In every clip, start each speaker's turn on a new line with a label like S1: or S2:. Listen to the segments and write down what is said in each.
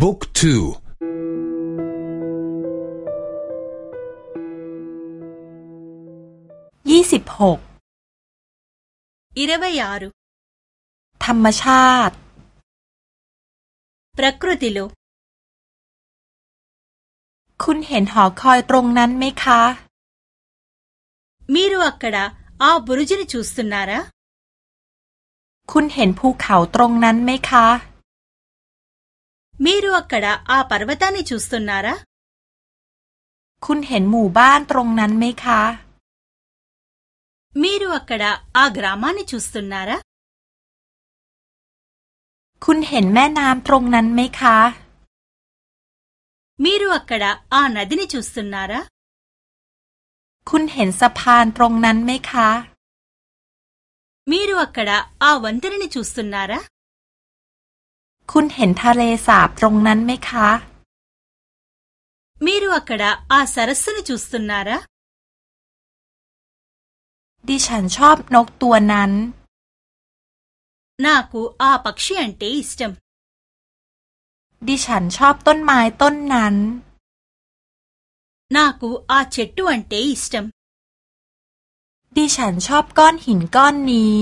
S1: บุ๊กทู
S2: ยี่สิบหก
S3: อิเรบยารุ
S2: ธรรมชาติ
S3: ปรากติโล
S2: คุณเห็นหอคอยตรงนั้นไหมคะ
S3: มีรูอักดาอาบุรุจินิชูสุนาระ
S2: คุณเห็นภูเขาตรงนั้นไหมคะ
S3: మీరు అక్కడ ఆ పర్వతాన్ని చూస్తున్నారా
S2: คุณเห็นหมู่บ้านตรงนั้นไหมคะ
S3: మీరు అక్కడ ఆ గ్రామాన్ని చూస్తున్నారా
S2: คุณเห็นแม่น้ำตรงนั้นไหมคะ
S3: మీరు అక్కడ ఆ నదిని చూస్తున్నారా
S2: คุณเห็นสะพานตรงนั้นไหมคะ
S3: మీరు అక్కడ ఆ వంతెనని చూస్తున్నారా
S2: คุณเห็นทะเลสาบตรงนั้นไหมคะ
S3: మీరు అక్కడ ఆ సరస్సును చూస్తున్నారా
S2: ดิฉันชอบนกตัวนั้น
S3: నాకు ఆ పక్షి అంటే ఇష్టం
S2: ดิฉันชอบต้นไม้ต้นนั้น
S3: నాకు ఆ చెట్టు అంటే ఇష్టం
S2: ดิฉันชอบก้อนหินก้อนนี้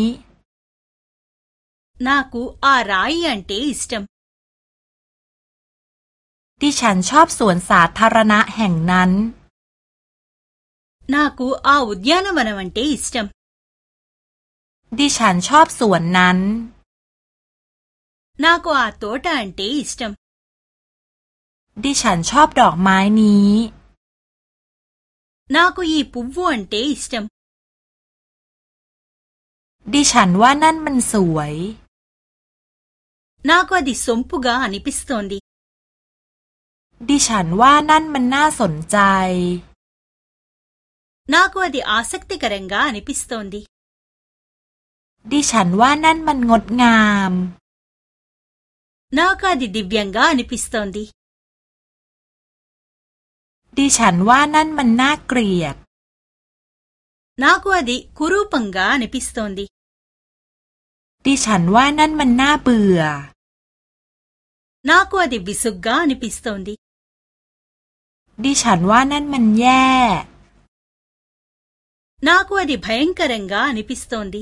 S3: నాకు ఆ రాయి అంటే ఇష్టం
S2: ดิฉันชอบสวนสาธารณะแห่งนั้น
S3: నాకు ఆ ఉద్యానవనం అంటే ఇష్టం
S2: ดิฉันชอบสวนนั้น
S3: నాకు ఆ తోట అంటే ఇష్టం
S2: ดิฉันชอบดอกไม้นี้
S3: నాకు ఈ పువ్వు అంటే ఇష్టం
S2: ดิฉันว่านั่นมันสวย
S3: నాకు అది సొంపుగా అనిపిస్తోంది
S2: ดิฉันว่านั่นมันน่าสนใจ
S3: నాకు అది ఆసక్తికరంగా అనిపిస్తోంది
S2: ดิฉันว่านั่นมันงดงาม
S3: నాకు అది దివ్యంగా అనిపిస్తోంది
S2: ดิฉันว่านั่นมันน่าเกลียด
S3: నాకు అది కురూపంగా అనిపిస్తోంది
S2: ดิฉันว่านั่นมันน่าเบื่อ
S3: నాకు అది విసుగ్గా అనిపిస్తోంది
S2: ดิฉันว่านั่นมันแย่
S3: నాకు అది భయంకరంగా అనిపిస్తోంది